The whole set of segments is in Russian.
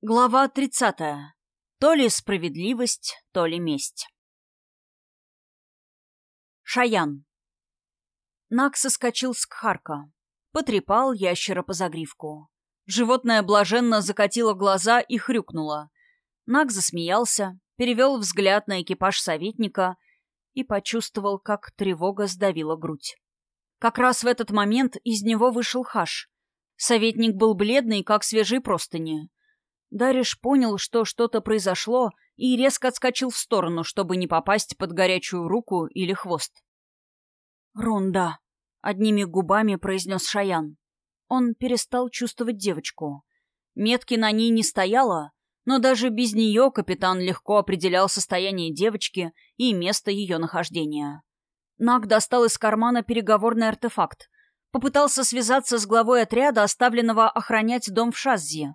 Глава 30. То ли справедливость, то ли месть. Шаян. Нак соскочил с кхарка. Потрепал ящера по загривку. Животное блаженно закатило глаза и хрюкнуло. Нак засмеялся, перевел взгляд на экипаж советника и почувствовал, как тревога сдавила грудь. Как раз в этот момент из него вышел Хаш. Советник был бледный, как свежие простыни. Дариш понял, что что-то произошло, и резко отскочил в сторону, чтобы не попасть под горячую руку или хвост. «Ронда», — одними губами произнес Шаян. Он перестал чувствовать девочку. Метки на ней не стояло, но даже без нее капитан легко определял состояние девочки и место ее нахождения. Наг достал из кармана переговорный артефакт, попытался связаться с главой отряда, оставленного охранять дом в Шаззе,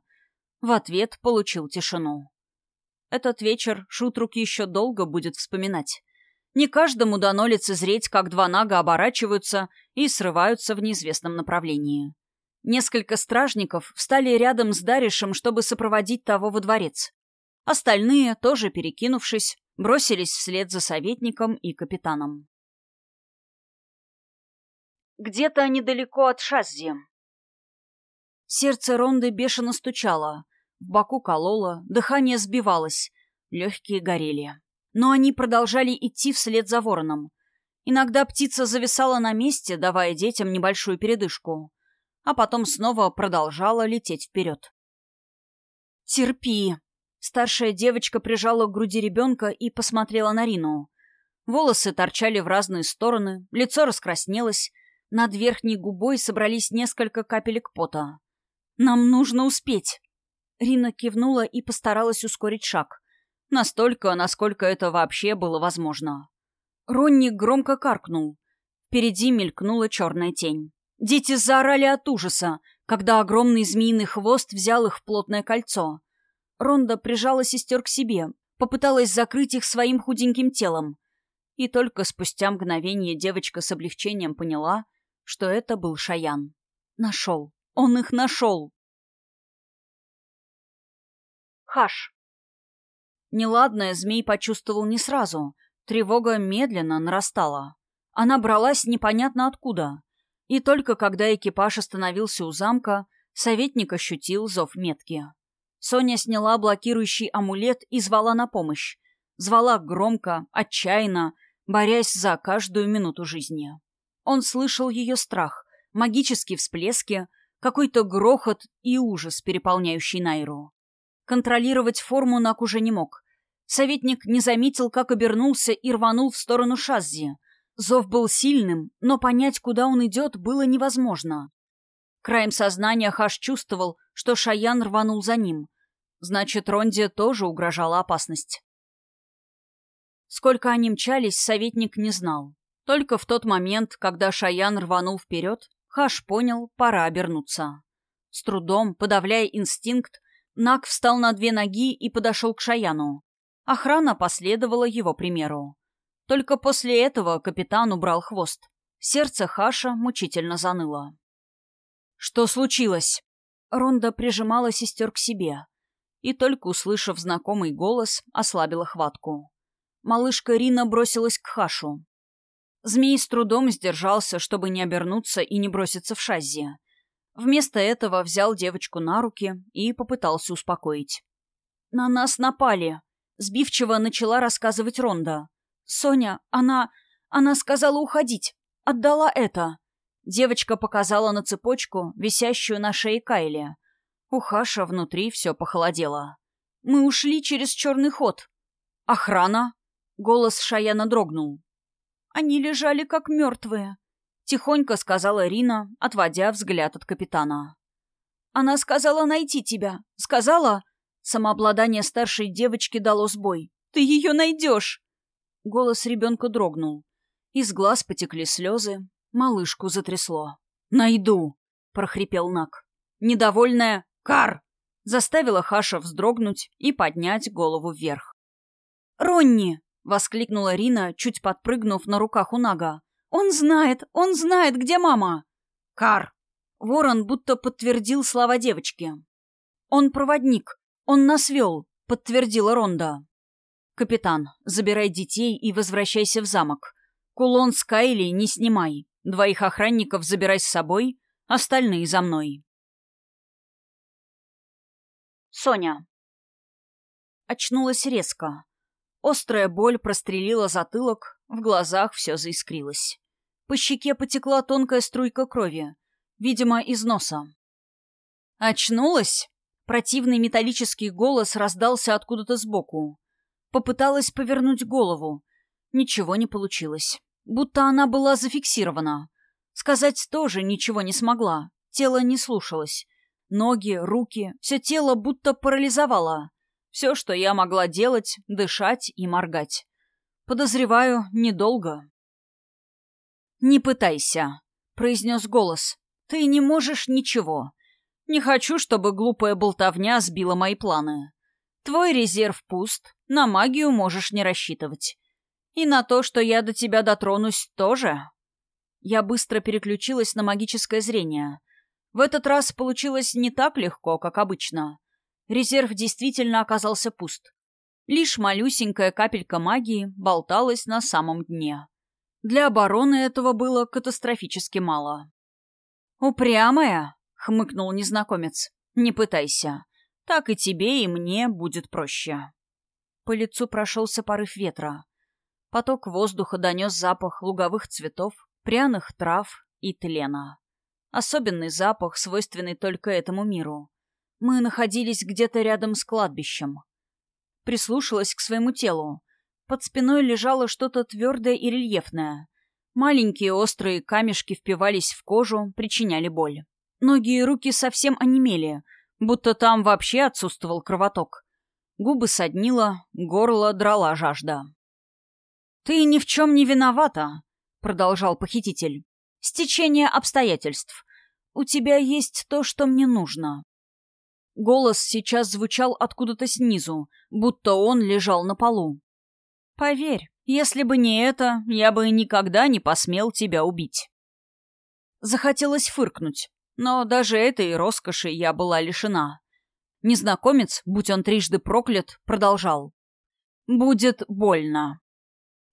в ответ получил тишину. Этот вечер Шутрук еще долго будет вспоминать. Не каждому дано лицезреть, как два нага оборачиваются и срываются в неизвестном направлении. Несколько стражников встали рядом с Даришем, чтобы сопроводить того во дворец. Остальные, тоже перекинувшись, бросились вслед за советником и капитаном. Где-то недалеко от Шаззи. Сердце Ронды бешено стучало, в боку кололо, дыхание сбивалось, легкие горели. Но они продолжали идти вслед за вороном. Иногда птица зависала на месте, давая детям небольшую передышку, а потом снова продолжала лететь вперед. «Терпи!» Старшая девочка прижала к груди ребенка и посмотрела на Рину. Волосы торчали в разные стороны, лицо раскраснелось, над верхней губой собрались несколько капелек пота. «Нам нужно успеть!» Рина кивнула и постаралась ускорить шаг. Настолько, насколько это вообще было возможно. Ронни громко каркнул. Впереди мелькнула черная тень. Дети заорали от ужаса, когда огромный змеиный хвост взял их в плотное кольцо. Ронда прижала сестер к себе, попыталась закрыть их своим худеньким телом. И только спустя мгновение девочка с облегчением поняла, что это был Шаян. Нашел. Он их нашел. Хаш. Неладное змей почувствовал не сразу. Тревога медленно нарастала. Она бралась непонятно откуда. И только когда экипаж остановился у замка, советник ощутил зов метки. Соня сняла блокирующий амулет и звала на помощь. Звала громко, отчаянно, борясь за каждую минуту жизни. Он слышал ее страх, магические всплески, какой-то грохот и ужас, переполняющий Найру. Контролировать форму Нак уже не мог. Советник не заметил, как обернулся и рванул в сторону Шаззи. Зов был сильным, но понять, куда он идет, было невозможно. Краем сознания Хаш чувствовал, что Шаян рванул за ним. Значит, Ронде тоже угрожала опасность. Сколько они мчались, советник не знал. Только в тот момент, когда Шаян рванул вперед, Хаш понял, пора обернуться. С трудом, подавляя инстинкт, Нак встал на две ноги и подошел к Шаяну. Охрана последовала его примеру. Только после этого капитан убрал хвост. Сердце Хаша мучительно заныло. «Что случилось?» Ронда прижимала сестер к себе. И только услышав знакомый голос, ослабила хватку. Малышка Рина бросилась к Хашу. Змей с трудом сдержался, чтобы не обернуться и не броситься в шаззи. Вместо этого взял девочку на руки и попытался успокоить. «На нас напали», — сбивчиво начала рассказывать Ронда. «Соня, она... она сказала уходить. Отдала это». Девочка показала на цепочку, висящую на шее Кайли. У Хаша внутри все похолодело. «Мы ушли через черный ход». «Охрана?» — голос Шаяна дрогнул. «Они лежали как мертвые», — тихонько сказала Рина, отводя взгляд от капитана. «Она сказала найти тебя. Сказала...» Самообладание старшей девочки дало сбой. «Ты ее найдешь!» Голос ребенка дрогнул. Из глаз потекли слезы. Малышку затрясло. «Найду!» — прохрипел Нак. Недовольная «Кар!» заставила Хаша вздрогнуть и поднять голову вверх. «Ронни!» — воскликнула Рина, чуть подпрыгнув на руках у Нага. «Он знает! Он знает, где мама!» «Кар!» Ворон будто подтвердил слова девочки. «Он проводник. Он нас вел», — подтвердила Ронда. «Капитан, забирай детей и возвращайся в замок. Кулон с Кайли не снимай. Двоих охранников забирай с собой, остальные за мной». Соня. Очнулась резко. Острая боль прострелила затылок, в глазах все заискрилось. По щеке потекла тонкая струйка крови, видимо, из носа. «Очнулась?» Противный металлический голос раздался откуда-то сбоку. Попыталась повернуть голову. Ничего не получилось. Будто она была зафиксирована. Сказать тоже ничего не смогла. Тело не слушалось. Ноги, руки, все тело будто парализовало. Все, что я могла делать, дышать и моргать. Подозреваю, недолго. «Не пытайся», — произнес голос. «Ты не можешь ничего. Не хочу, чтобы глупая болтовня сбила мои планы. Твой резерв пуст, на магию можешь не рассчитывать. И на то, что я до тебя дотронусь, тоже». Я быстро переключилась на магическое зрение. В этот раз получилось не так легко, как обычно. Резерв действительно оказался пуст. Лишь малюсенькая капелька магии болталась на самом дне. Для обороны этого было катастрофически мало. «Упрямая?» — хмыкнул незнакомец. «Не пытайся. Так и тебе, и мне будет проще». По лицу прошелся порыв ветра. Поток воздуха донес запах луговых цветов, пряных трав и тлена. Особенный запах, свойственный только этому миру. Мы находились где-то рядом с кладбищем. Прислушалась к своему телу. Под спиной лежало что-то твердое и рельефное. Маленькие острые камешки впивались в кожу, причиняли боль. Ноги и руки совсем онемели, будто там вообще отсутствовал кровоток. Губы соднило, горло драла жажда. «Ты ни в чем не виновата», — продолжал похититель. Стечение обстоятельств. У тебя есть то, что мне нужно. Голос сейчас звучал откуда-то снизу, будто он лежал на полу. Поверь, если бы не это, я бы никогда не посмел тебя убить. Захотелось фыркнуть, но даже этой роскоши я была лишена. Незнакомец, будь он трижды проклят, продолжал. «Будет больно».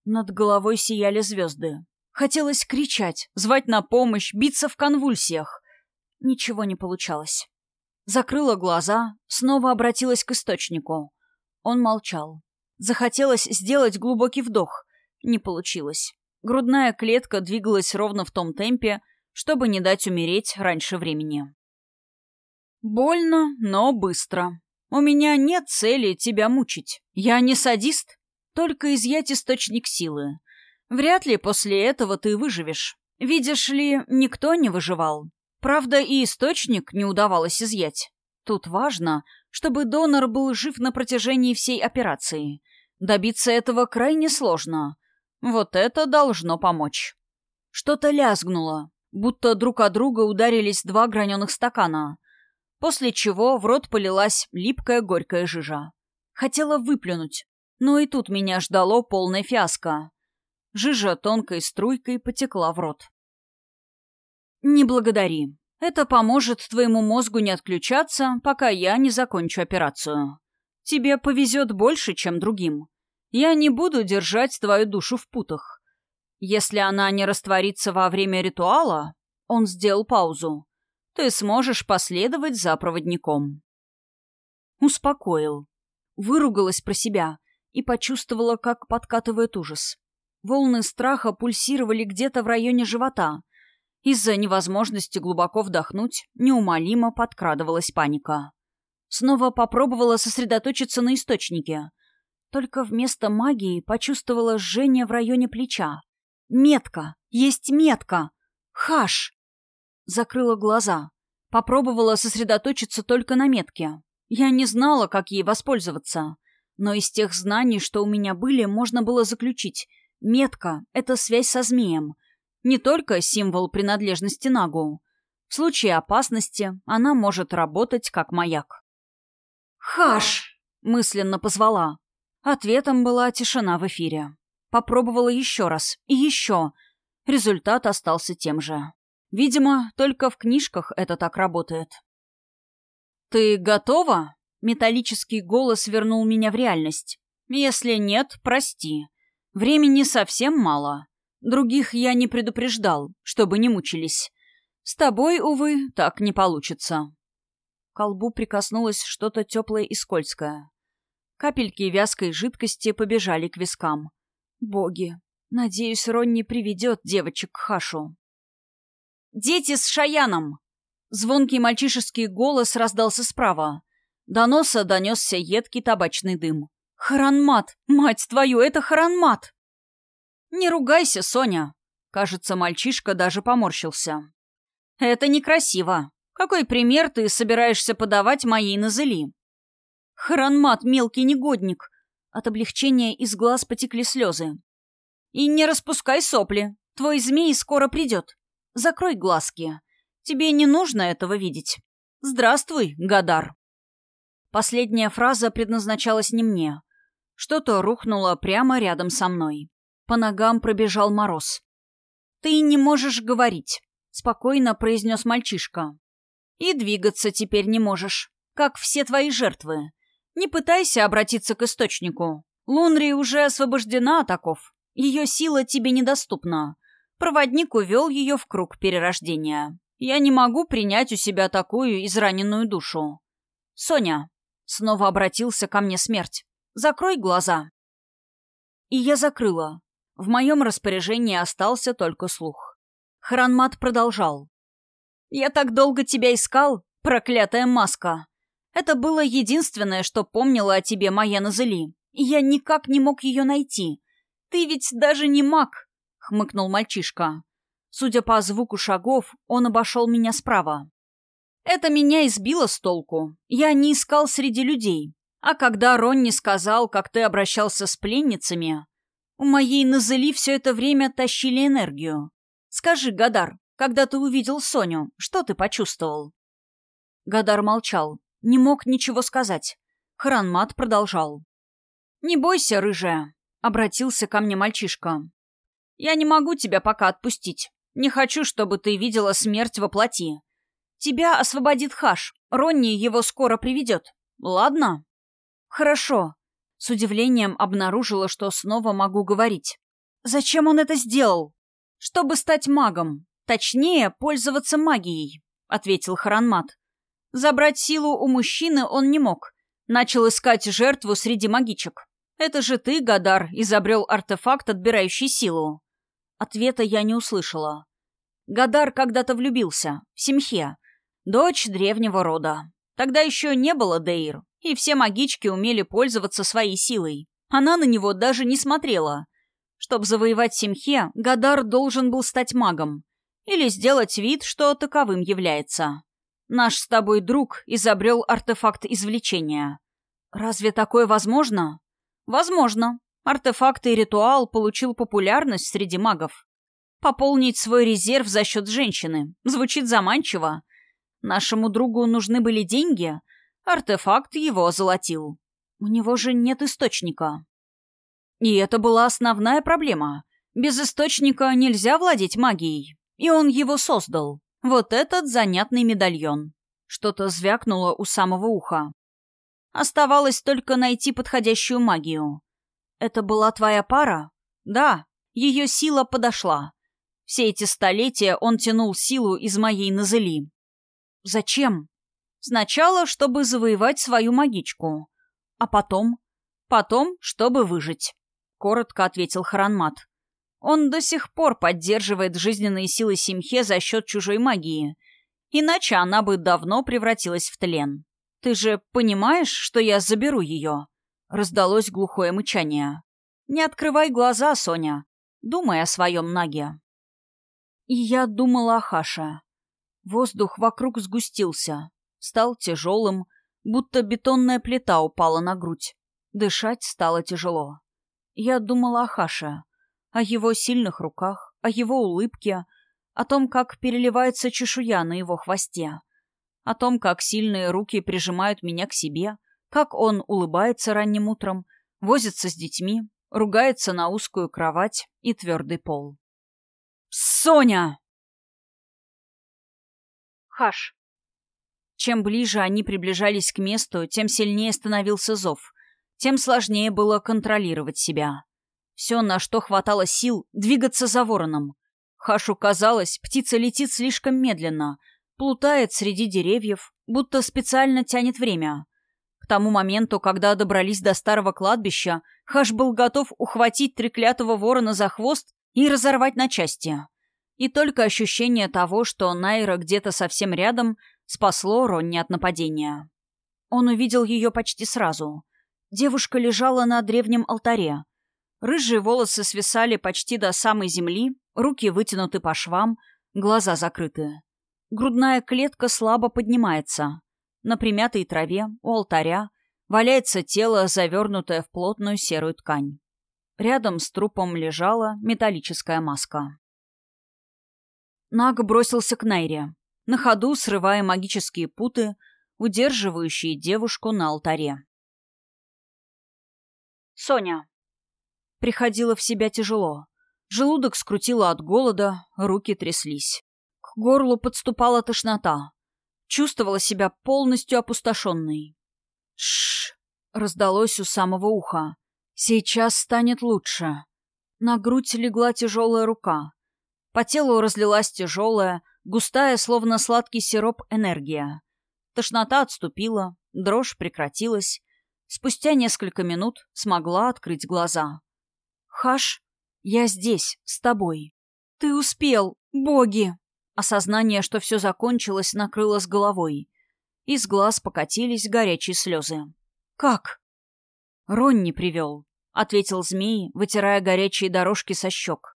Над головой сияли звезды. Хотелось кричать, звать на помощь, биться в конвульсиях. Ничего не получалось. Закрыла глаза, снова обратилась к источнику. Он молчал. Захотелось сделать глубокий вдох. Не получилось. Грудная клетка двигалась ровно в том темпе, чтобы не дать умереть раньше времени. Больно, но быстро. У меня нет цели тебя мучить. Я не садист, только изъять источник силы. Вряд ли после этого ты выживешь. Видишь ли, никто не выживал. Правда, и источник не удавалось изъять. Тут важно, чтобы донор был жив на протяжении всей операции. Добиться этого крайне сложно. Вот это должно помочь. Что-то лязгнуло, будто друг от друга ударились два граненых стакана, после чего в рот полилась липкая горькая жижа. Хотела выплюнуть, но и тут меня ждало полное фиаско. Жижа тонкой струйкой потекла в рот. «Не благодари. Это поможет твоему мозгу не отключаться, пока я не закончу операцию. Тебе повезет больше, чем другим. Я не буду держать твою душу в путах. Если она не растворится во время ритуала...» Он сделал паузу. «Ты сможешь последовать за проводником». Успокоил. Выругалась про себя и почувствовала, как подкатывает ужас. Волны страха пульсировали где-то в районе живота. Из-за невозможности глубоко вдохнуть неумолимо подкрадывалась паника. Снова попробовала сосредоточиться на источнике. Только вместо магии почувствовала жжение в районе плеча. «Метка! Есть метка! Хаш!» Закрыла глаза. Попробовала сосредоточиться только на метке. Я не знала, как ей воспользоваться. Но из тех знаний, что у меня были, можно было заключить — Метка — это связь со змеем. Не только символ принадлежности Нагу. В случае опасности она может работать как маяк. «Хаш!» — мысленно позвала. Ответом была тишина в эфире. Попробовала еще раз и еще. Результат остался тем же. Видимо, только в книжках это так работает. «Ты готова?» Металлический голос вернул меня в реальность. Если нет, прости. Времени совсем мало. Других я не предупреждал, чтобы не мучились. С тобой, увы, так не получится. Колбу прикоснулось что-то теплое и скользкое. Капельки вязкой жидкости побежали к вискам. Боги, надеюсь, Ронни приведет девочек к Хашу. «Дети с Шаяном!» Звонкий мальчишеский голос раздался справа. До носа донесся едкий табачный дым. «Харанмат! Мать твою, это Харанмат!» «Не ругайся, Соня!» Кажется, мальчишка даже поморщился. «Это некрасиво. Какой пример ты собираешься подавать моей Назели?» «Харанмат, мелкий негодник!» От облегчения из глаз потекли слезы. «И не распускай сопли. Твой змей скоро придет. Закрой глазки. Тебе не нужно этого видеть. Здравствуй, Гадар!» Последняя фраза предназначалась не мне. Что-то рухнуло прямо рядом со мной. По ногам пробежал мороз. «Ты не можешь говорить», — спокойно произнес мальчишка. «И двигаться теперь не можешь, как все твои жертвы. Не пытайся обратиться к источнику. Лунри уже освобождена от оков. Ее сила тебе недоступна. Проводник увел ее в круг перерождения. Я не могу принять у себя такую израненную душу. Соня, снова обратился ко мне смерть. Закрой глаза. И я закрыла. В моем распоряжении остался только слух. Хранмат продолжал. «Я так долго тебя искал, проклятая маска. Это было единственное, что помнила о тебе моя Назели. Я никак не мог ее найти. Ты ведь даже не маг», — хмыкнул мальчишка. Судя по звуку шагов, он обошел меня справа. Это меня избило с толку. Я не искал среди людей. А когда Ронни сказал, как ты обращался с пленницами, у моей Назели все это время тащили энергию. Скажи, Гадар, когда ты увидел Соню, что ты почувствовал?» Гадар молчал, не мог ничего сказать. Хранмат продолжал. «Не бойся, рыжая», — обратился ко мне мальчишка. «Я не могу тебя пока отпустить. Не хочу, чтобы ты видела смерть во плоти. Тебя освободит Хаш. Ронни его скоро приведет. Ладно?» «Хорошо», — с удивлением обнаружила, что снова могу говорить. «Зачем он это сделал?» «Чтобы стать магом. Точнее, пользоваться магией», — ответил Харанмат. Забрать силу у мужчины он не мог. Начал искать жертву среди магичек. «Это же ты, Гадар, изобрел артефакт, отбирающий силу». Ответа я не услышала. Гадар когда-то влюбился. В Симхе. Дочь древнего рода. Тогда еще не было Дейр, и все магички умели пользоваться своей силой. Она на него даже не смотрела. Чтобы завоевать Симхе, Гадар должен был стать магом. Или сделать вид, что таковым является. Наш с тобой друг изобрел артефакт извлечения. Разве такое возможно? Возможно. Артефакт и ритуал получил популярность среди магов. Пополнить свой резерв за счет женщины. Звучит заманчиво. Нашему другу нужны были деньги — Артефакт его озолотил. У него же нет источника. И это была основная проблема. Без источника нельзя владеть магией. И он его создал. Вот этот занятный медальон. Что-то звякнуло у самого уха. Оставалось только найти подходящую магию. Это была твоя пара? Да, ее сила подошла. Все эти столетия он тянул силу из моей Назели. Зачем? Сначала, чтобы завоевать свою магичку. А потом? Потом, чтобы выжить. Коротко ответил Харанмат. Он до сих пор поддерживает жизненные силы Симхе за счет чужой магии. Иначе она бы давно превратилась в тлен. Ты же понимаешь, что я заберу ее? Раздалось глухое мычание. Не открывай глаза, Соня. Думай о своем наге. И я думала о Хаше. Воздух вокруг сгустился стал тяжелым, будто бетонная плита упала на грудь. Дышать стало тяжело. Я думала о Хаше, о его сильных руках, о его улыбке, о том, как переливается чешуя на его хвосте, о том, как сильные руки прижимают меня к себе, как он улыбается ранним утром, возится с детьми, ругается на узкую кровать и твердый пол. «Соня!» Хаш. Чем ближе они приближались к месту, тем сильнее становился зов, тем сложнее было контролировать себя. Все, на что хватало сил, двигаться за вороном. Хашу казалось, птица летит слишком медленно, плутает среди деревьев, будто специально тянет время. К тому моменту, когда добрались до старого кладбища, Хаш был готов ухватить треклятого ворона за хвост и разорвать на части. И только ощущение того, что Найра где-то совсем рядом, спасло Ронни от нападения. Он увидел ее почти сразу. Девушка лежала на древнем алтаре. Рыжие волосы свисали почти до самой земли, руки вытянуты по швам, глаза закрыты. Грудная клетка слабо поднимается. На примятой траве, у алтаря, валяется тело, завернутое в плотную серую ткань. Рядом с трупом лежала металлическая маска. Наг бросился к Найре, на ходу срывая магические путы, удерживающие девушку на алтаре. Соня. Приходила в себя тяжело. Желудок скрутило от голода, руки тряслись. К горлу подступала тошнота. Чувствовала себя полностью опустошенной. Шш! раздалось у самого уха. Сейчас станет лучше. На грудь легла тяжелая рука. По телу разлилась тяжелая, густая, словно сладкий сироп, энергия. Тошнота отступила, дрожь прекратилась. Спустя несколько минут смогла открыть глаза. «Хаш, я здесь, с тобой. Ты успел, боги!» Осознание, что все закончилось, накрыло с головой. Из глаз покатились горячие слезы. «Как?» «Ронни привел», — ответил змей, вытирая горячие дорожки со щек.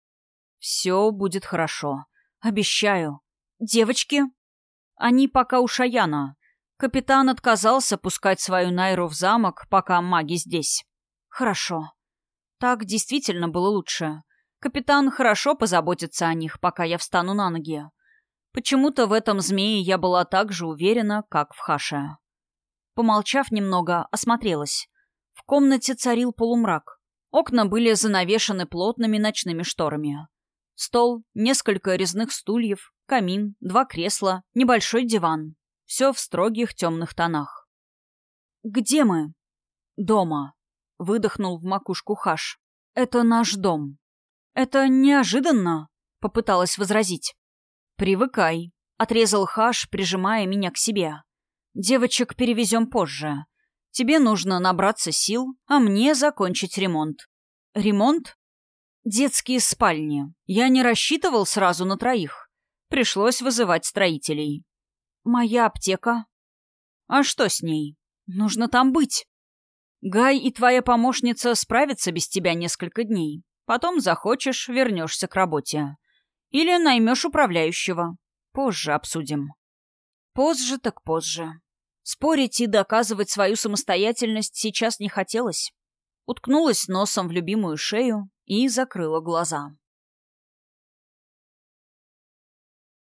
«Все будет хорошо. Обещаю. Девочки?» «Они пока у Шаяна. Капитан отказался пускать свою Найру в замок, пока маги здесь». «Хорошо. Так действительно было лучше. Капитан хорошо позаботится о них, пока я встану на ноги. Почему-то в этом змее я была так же уверена, как в Хаше. Помолчав немного, осмотрелась. В комнате царил полумрак. Окна были занавешены плотными ночными шторами. Стол, несколько резных стульев, камин, два кресла, небольшой диван. Все в строгих темных тонах. «Где мы?» «Дома», — выдохнул в макушку Хаш. «Это наш дом». «Это неожиданно», — попыталась возразить. «Привыкай», — отрезал Хаш, прижимая меня к себе. «Девочек перевезем позже. Тебе нужно набраться сил, а мне закончить ремонт». «Ремонт?» «Детские спальни. Я не рассчитывал сразу на троих. Пришлось вызывать строителей». «Моя аптека?» «А что с ней? Нужно там быть». «Гай и твоя помощница справятся без тебя несколько дней. Потом захочешь, вернешься к работе. Или наймешь управляющего. Позже обсудим. Позже так позже. Спорить и доказывать свою самостоятельность сейчас не хотелось. Уткнулась носом в любимую шею и закрыла глаза.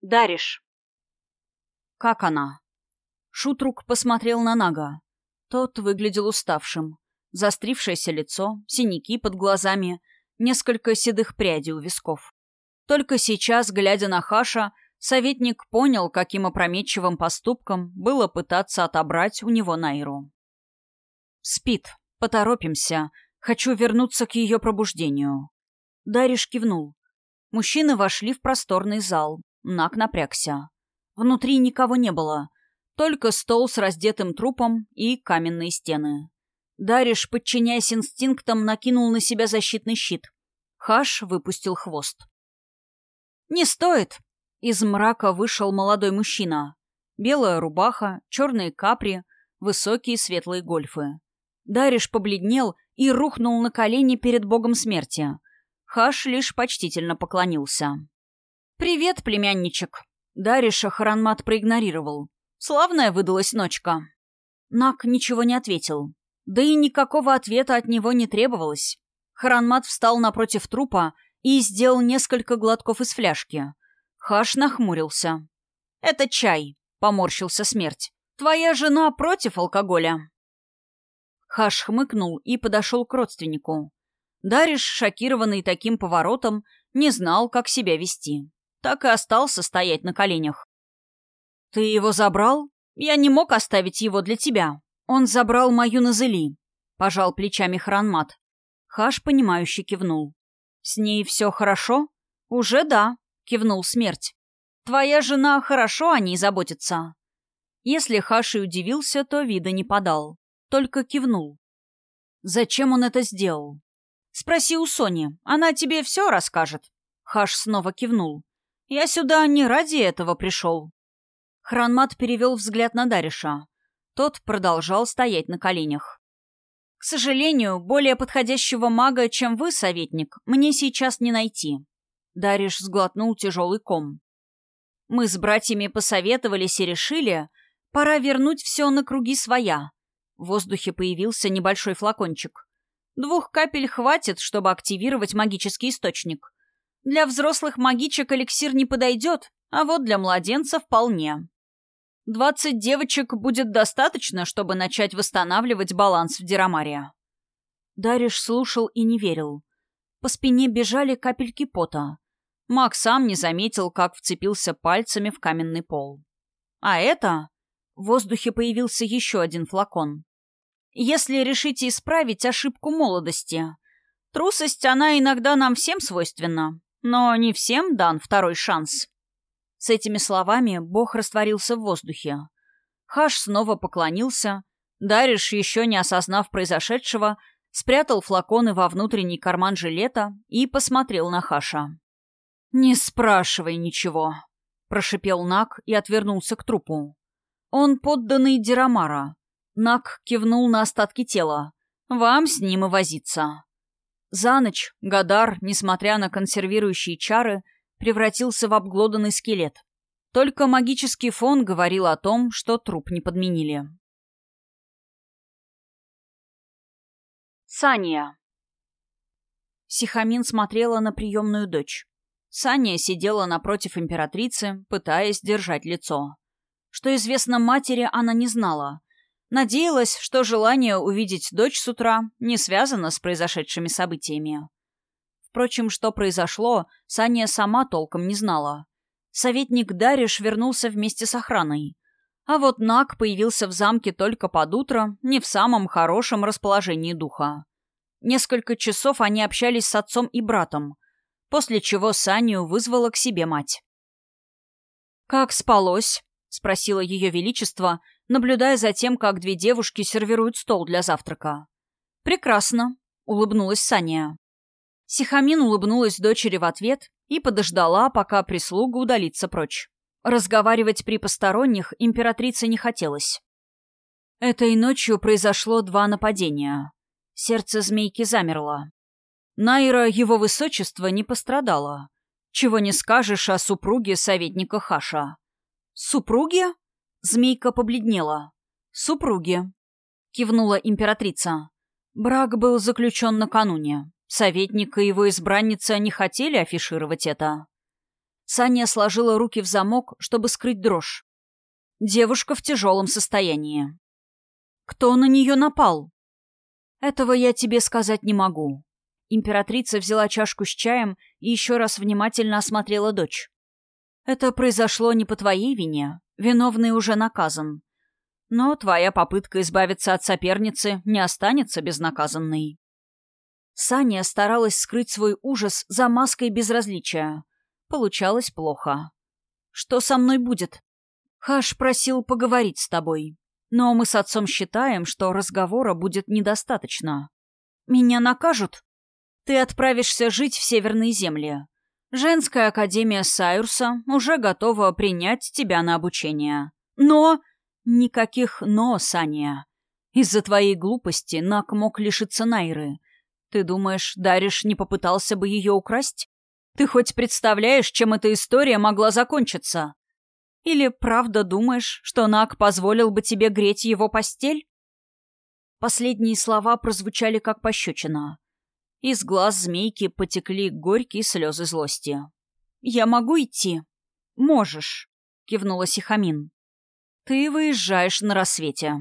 Дариш. Как она? Шутрук посмотрел на Нага. Тот выглядел уставшим. Застрившееся лицо, синяки под глазами, несколько седых прядей у висков. Только сейчас, глядя на Хаша, советник понял, каким опрометчивым поступком было пытаться отобрать у него Найру. «Спит. Поторопимся. Хочу вернуться к ее пробуждению». Дариш кивнул. Мужчины вошли в просторный зал. Нак напрягся. Внутри никого не было. Только стол с раздетым трупом и каменные стены. Дариш, подчиняясь инстинктам, накинул на себя защитный щит. Хаш выпустил хвост. «Не стоит!» Из мрака вышел молодой мужчина. Белая рубаха, черные капри, высокие светлые гольфы. Дариш побледнел и рухнул на колени перед богом смерти. Хаш лишь почтительно поклонился. «Привет, племянничек!» Дариша Харанмат проигнорировал. «Славная выдалась ночка». Нак ничего не ответил. Да и никакого ответа от него не требовалось. Харанмат встал напротив трупа и сделал несколько глотков из фляжки. Хаш нахмурился. «Это чай», — поморщился смерть. «Твоя жена против алкоголя». Хаш хмыкнул и подошел к родственнику. Дариш, шокированный таким поворотом, не знал, как себя вести. Так и остался стоять на коленях. «Ты его забрал?» Я не мог оставить его для тебя. Он забрал мою Назели», — пожал плечами Хранмат. Хаш, понимающе кивнул. «С ней все хорошо?» «Уже да», — кивнул смерть. «Твоя жена хорошо о ней заботится». Если Хаши удивился, то вида не подал. Только кивнул. «Зачем он это сделал?» «Спроси у Сони. Она тебе все расскажет». Хаш снова кивнул. «Я сюда не ради этого пришел». Хранмат перевел взгляд на Дариша. Тот продолжал стоять на коленях. «К сожалению, более подходящего мага, чем вы, советник, мне сейчас не найти». Дариш сглотнул тяжелый ком. «Мы с братьями посоветовались и решили, пора вернуть все на круги своя». В воздухе появился небольшой флакончик. Двух капель хватит, чтобы активировать магический источник. Для взрослых магичек эликсир не подойдет, а вот для младенца вполне. Двадцать девочек будет достаточно, чтобы начать восстанавливать баланс в Дирамаре. Дариш слушал и не верил. По спине бежали капельки пота. Маг сам не заметил, как вцепился пальцами в каменный пол. А это... В воздухе появился еще один флакон. Если решите исправить ошибку молодости. Трусость, она иногда нам всем свойственна, но не всем дан второй шанс. С этими словами Бог растворился в воздухе. Хаш снова поклонился. Дариш, еще не осознав произошедшего, спрятал флаконы во внутренний карман жилета и посмотрел на Хаша. «Не спрашивай ничего», — прошипел Нак и отвернулся к трупу. «Он подданный Дирамара. Нак кивнул на остатки тела. «Вам с ним и возиться». За ночь Гадар, несмотря на консервирующие чары, превратился в обглоданный скелет. Только магический фон говорил о том, что труп не подменили. Саня. Сихамин смотрела на приемную дочь. Саня сидела напротив императрицы, пытаясь держать лицо. Что известно матери, она не знала. Надеялась, что желание увидеть дочь с утра не связано с произошедшими событиями. Впрочем, что произошло, Саня сама толком не знала. Советник Дариш вернулся вместе с охраной. А вот Нак появился в замке только под утро, не в самом хорошем расположении духа. Несколько часов они общались с отцом и братом, после чего Саню вызвала к себе мать. «Как спалось?» — спросила ее величество, наблюдая за тем, как две девушки сервируют стол для завтрака. «Прекрасно», — улыбнулась Саня. Сихамин улыбнулась дочери в ответ и подождала, пока прислуга удалится прочь. Разговаривать при посторонних императрице не хотелось. Этой ночью произошло два нападения. Сердце змейки замерло. Найра, его высочество, не пострадала. Чего не скажешь о супруге советника Хаша. «Супруге?» Змейка побледнела. «Супруги», — кивнула императрица. Брак был заключен накануне. Советник и его избранница не хотели афишировать это. Саня сложила руки в замок, чтобы скрыть дрожь. Девушка в тяжелом состоянии. «Кто на нее напал?» «Этого я тебе сказать не могу». Императрица взяла чашку с чаем и еще раз внимательно осмотрела дочь. «Это произошло не по твоей вине. Виновный уже наказан. Но твоя попытка избавиться от соперницы не останется безнаказанной. Саня старалась скрыть свой ужас за маской безразличия. Получалось плохо. «Что со мной будет?» «Хаш просил поговорить с тобой. Но мы с отцом считаем, что разговора будет недостаточно. Меня накажут? Ты отправишься жить в северные земли. Женская академия Сайурса уже готова принять тебя на обучение. Но... Никаких «но», Саня. Из-за твоей глупости Нак мог лишиться Найры. Ты думаешь, Дариш не попытался бы ее украсть? Ты хоть представляешь, чем эта история могла закончиться? Или правда думаешь, что Нак позволил бы тебе греть его постель? Последние слова прозвучали как пощечина. Из глаз змейки потекли горькие слезы злости. «Я могу идти?» «Можешь», — кивнула Сихамин. «Ты выезжаешь на рассвете.